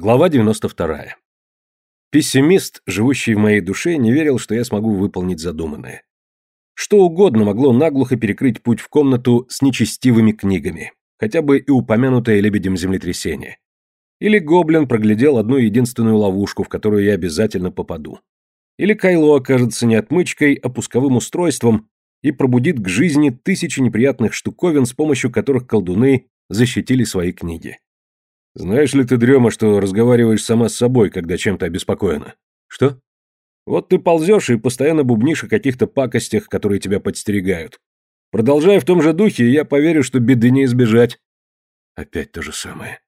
Глава 92. Пессимист, живущий в моей душе, не верил, что я смогу выполнить задуманное. Что угодно могло наглухо перекрыть путь в комнату с нечестивыми книгами, хотя бы и упомянутое лебедем землетрясение. Или гоблин проглядел одну единственную ловушку, в которую я обязательно попаду. Или Кайло окажется не отмычкой, а пусковым устройством и пробудит к жизни тысячи неприятных штуковин, с помощью которых колдуны защитили свои книги. Знаешь ли ты, Дрема, что разговариваешь сама с собой, когда чем-то обеспокоена? Что? Вот ты ползешь и постоянно бубнишь о каких-то пакостях, которые тебя подстерегают. Продолжай в том же духе, и я поверю, что беды не избежать. Опять то же самое.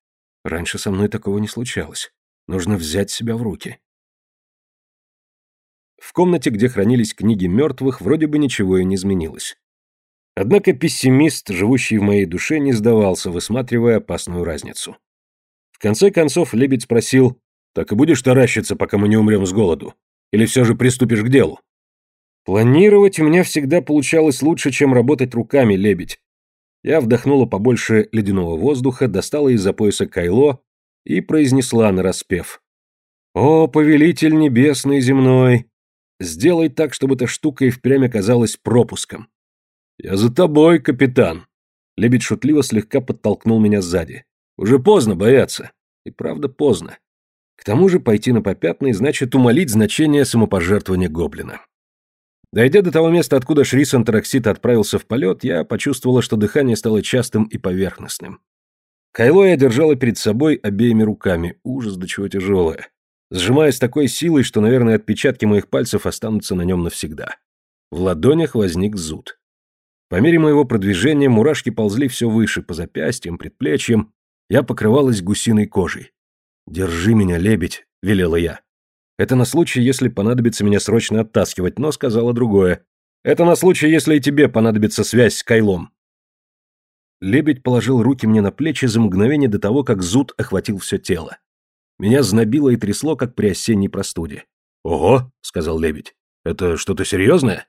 Раньше со мной такого не случалось. Нужно взять себя в руки. В комнате, где хранились книги мертвых, вроде бы ничего и не изменилось. Однако пессимист, живущий в моей душе, не сдавался, высматривая опасную разницу конце концов лебедь спросил, «Так и будешь таращиться, пока мы не умрем с голоду? Или все же приступишь к делу?» «Планировать у меня всегда получалось лучше, чем работать руками, лебедь». Я вдохнула побольше ледяного воздуха, достала из-за пояса кайло и произнесла нараспев. «О, повелитель небесный и земной, сделай так, чтобы эта штука и впрямь оказалась пропуском». «Я за тобой, капитан!» Лебедь шутливо слегка подтолкнул меня сзади. Уже поздно бояться. И правда поздно. К тому же пойти на попятный значит умолить значение самопожертвования гоблина. Дойдя до того места, откуда Шрис Антараксит отправился в полет, я почувствовала, что дыхание стало частым и поверхностным. Кайло я держала перед собой обеими руками, ужас до чего тяжелое, сжимая с такой силой, что, наверное, отпечатки моих пальцев останутся на нем навсегда. В ладонях возник зуд. По мере моего продвижения мурашки ползли все выше, по запястьям, предплечьям, я покрывалась гусиной кожей. «Держи меня, лебедь», — велела я. Это на случай, если понадобится меня срочно оттаскивать, но сказала другое. Это на случай, если и тебе понадобится связь с Кайлом. Лебедь положил руки мне на плечи за мгновение до того, как зуд охватил все тело. Меня знобило и трясло, как при осенней простуде. «Ого», — сказал лебедь, — «это что-то серьезное?»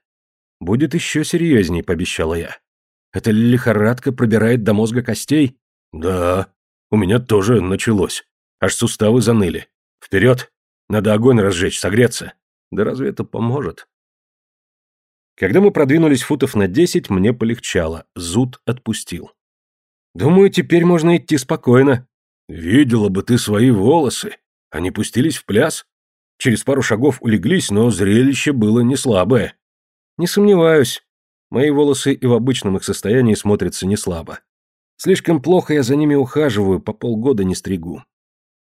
«Будет еще серьезней», — пообещала я. «Это лихорадка пробирает до мозга костей?» «Да», у меня тоже началось. Аж суставы заныли. Вперед! Надо огонь разжечь, согреться. Да разве это поможет? Когда мы продвинулись футов на десять, мне полегчало. Зуд отпустил. Думаю, теперь можно идти спокойно. Видела бы ты свои волосы. Они пустились в пляс. Через пару шагов улеглись, но зрелище было не слабое. Не сомневаюсь. Мои волосы и в обычном их состоянии смотрятся не слабо. Слишком плохо я за ними ухаживаю, по полгода не стригу.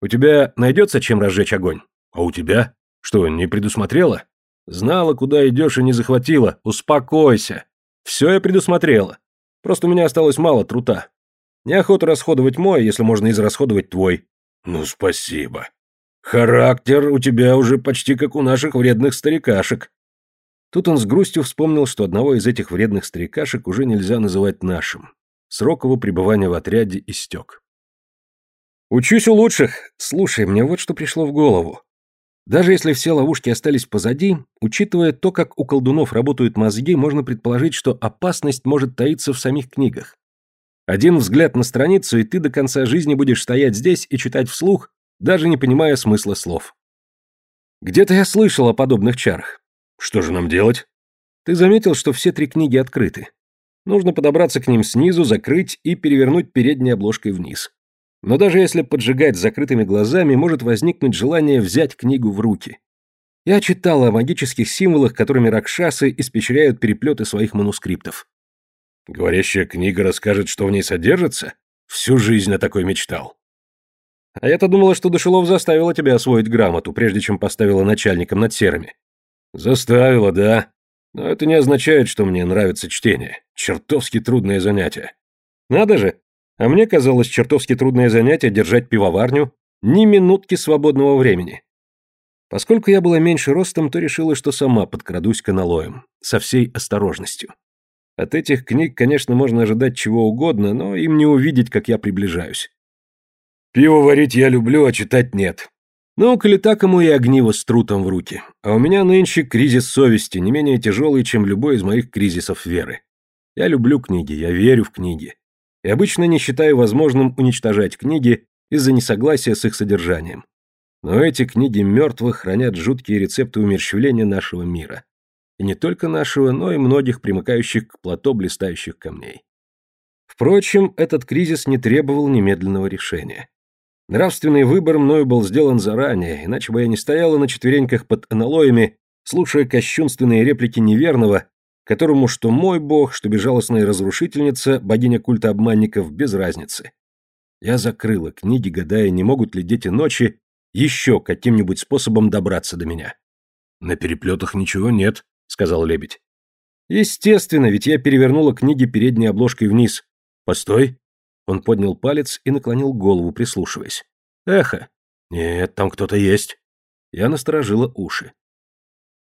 У тебя найдется чем разжечь огонь? А у тебя? Что, не предусмотрела? Знала, куда идешь и не захватила. Успокойся. Все я предусмотрела. Просто у меня осталось мало трута. Неохота расходовать мой, если можно израсходовать твой. Ну, спасибо. Характер у тебя уже почти как у наших вредных старикашек. Тут он с грустью вспомнил, что одного из этих вредных старикашек уже нельзя называть нашим. Срок его пребывания в отряде истек. «Учусь у лучших. Слушай, мне вот что пришло в голову. Даже если все ловушки остались позади, учитывая то, как у колдунов работают мозги, можно предположить, что опасность может таиться в самих книгах. Один взгляд на страницу, и ты до конца жизни будешь стоять здесь и читать вслух, даже не понимая смысла слов. Где-то я слышал о подобных чарах. Что же нам делать? Ты заметил, что все три книги открыты. Нужно подобраться к ним снизу, закрыть и перевернуть передней обложкой вниз. Но даже если поджигать с закрытыми глазами, может возникнуть желание взять книгу в руки. Я читал о магических символах, которыми ракшасы испещряют переплеты своих манускриптов. Говорящая книга расскажет, что в ней содержится? Всю жизнь о такой мечтал. А я-то думала, что Душелов заставила тебя освоить грамоту, прежде чем поставила начальником над серыми. Заставила, да. Но это не означает, что мне нравится чтение. Чертовски трудное занятие. Надо же! А мне казалось чертовски трудное занятие держать пивоварню ни минутки свободного времени. Поскольку я была меньше ростом, то решила, что сама подкрадусь к аналоям, со всей осторожностью. От этих книг, конечно, можно ожидать чего угодно, но им не увидеть, как я приближаюсь. Пиво варить я люблю, а читать нет. Ну, коли так ему и огниво с трутом в руки. А у меня нынче кризис совести, не менее тяжелый, чем любой из моих кризисов веры. Я люблю книги, я верю в книги. И обычно не считаю возможным уничтожать книги, из-за несогласия с их содержанием. Но эти книги мертвых хранят жуткие рецепты умерщвления нашего мира. И не только нашего, но и многих примыкающих к плато блистающих камней. Впрочем, этот кризис не требовал немедленного решения. Нравственный выбор мною был сделан заранее, иначе бы я не стояла на четвереньках под аналоями, слушая кощунственные реплики неверного, которому что мой бог, что безжалостная разрушительница, богиня культа обманников, без разницы. Я закрыла книги, гадая, не могут ли дети ночи еще каким-нибудь способом добраться до меня. «На переплетах ничего нет», — сказал лебедь. «Естественно, ведь я перевернула книги передней обложкой вниз. Постой». Он поднял палец и наклонил голову, прислушиваясь. «Эхо». «Нет, там кто-то есть». Я насторожила уши.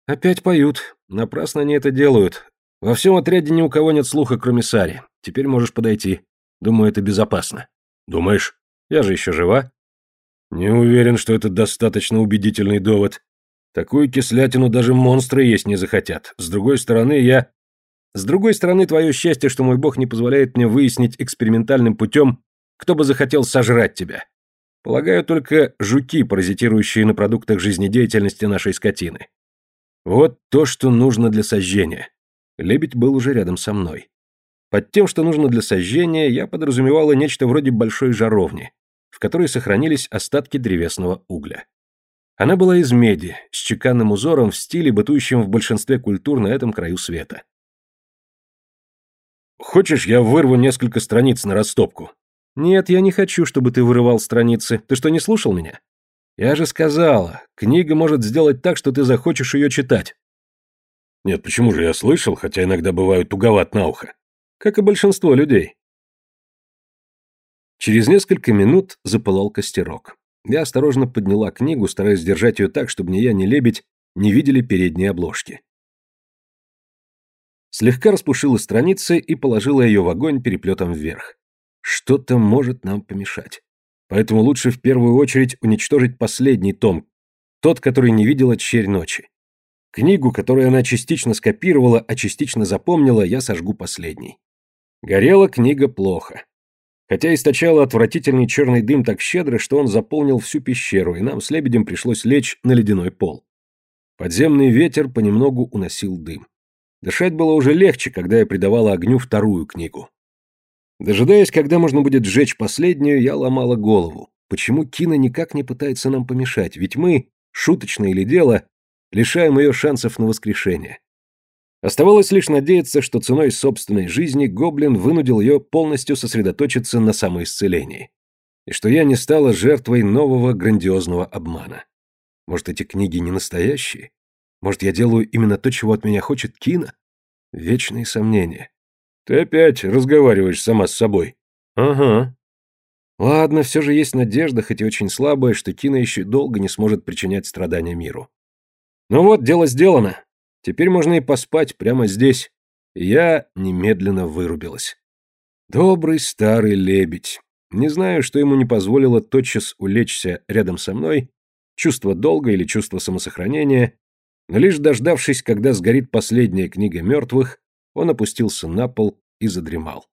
«Опять поют. Напрасно они это делают. Во всем отряде ни у кого нет слуха, кроме Сари. Теперь можешь подойти. Думаю, это безопасно». «Думаешь? Я же еще жива». «Не уверен, что это достаточно убедительный довод. Такую кислятину даже монстры есть не захотят. С другой стороны, я...» «С другой стороны, твое счастье, что мой бог не позволяет мне выяснить экспериментальным путем, кто бы захотел сожрать тебя. Полагаю, только жуки, паразитирующие на продуктах жизнедеятельности нашей скотины. Вот то, что нужно для сожжения. Лебедь был уже рядом со мной. Под тем, что нужно для сожжения, я подразумевала нечто вроде большой жаровни, в которой сохранились остатки древесного угля. Она была из меди, с чеканным узором в стиле, бытующем в большинстве культур на этом краю света. «Хочешь, я вырву несколько страниц на растопку?» «Нет, я не хочу, чтобы ты вырывал страницы. Ты что, не слушал меня?» Я же сказала, книга может сделать так, что ты захочешь ее читать. Нет, почему же я слышал, хотя иногда бывают туговат на ухо. Как и большинство людей. Через несколько минут запылал костерок. Я осторожно подняла книгу, стараясь держать ее так, чтобы ни я, ни лебедь не видели передние обложки. Слегка распушила страницы и положила ее в огонь переплетом вверх. Что-то может нам помешать. Поэтому лучше в первую очередь уничтожить последний том, тот, который не видела черь ночи. Книгу, которую она частично скопировала, а частично запомнила, я сожгу последней. Горела книга плохо. Хотя источала отвратительный черный дым так щедро, что он заполнил всю пещеру, и нам с лебедем пришлось лечь на ледяной пол. Подземный ветер понемногу уносил дым. Дышать было уже легче, когда я придавала огню вторую книгу. Дожидаясь, когда можно будет сжечь последнюю, я ломала голову. Почему Кина никак не пытается нам помешать? Ведь мы, шуточное или дело, лишаем ее шансов на воскрешение. Оставалось лишь надеяться, что ценой собственной жизни Гоблин вынудил ее полностью сосредоточиться на самоисцелении. И что я не стала жертвой нового грандиозного обмана. Может, эти книги не настоящие? Может, я делаю именно то, чего от меня хочет Кина? Вечные сомнения. Ты опять разговариваешь сама с собой. Ага. Ладно, все же есть надежда, хоть и очень слабая, что Кина еще долго не сможет причинять страдания миру. Ну вот, дело сделано. Теперь можно и поспать прямо здесь. я немедленно вырубилась. Добрый старый лебедь. Не знаю, что ему не позволило тотчас улечься рядом со мной, чувство долга или чувство самосохранения, но лишь дождавшись, когда сгорит последняя книга мертвых, он опустился на пол и задремал.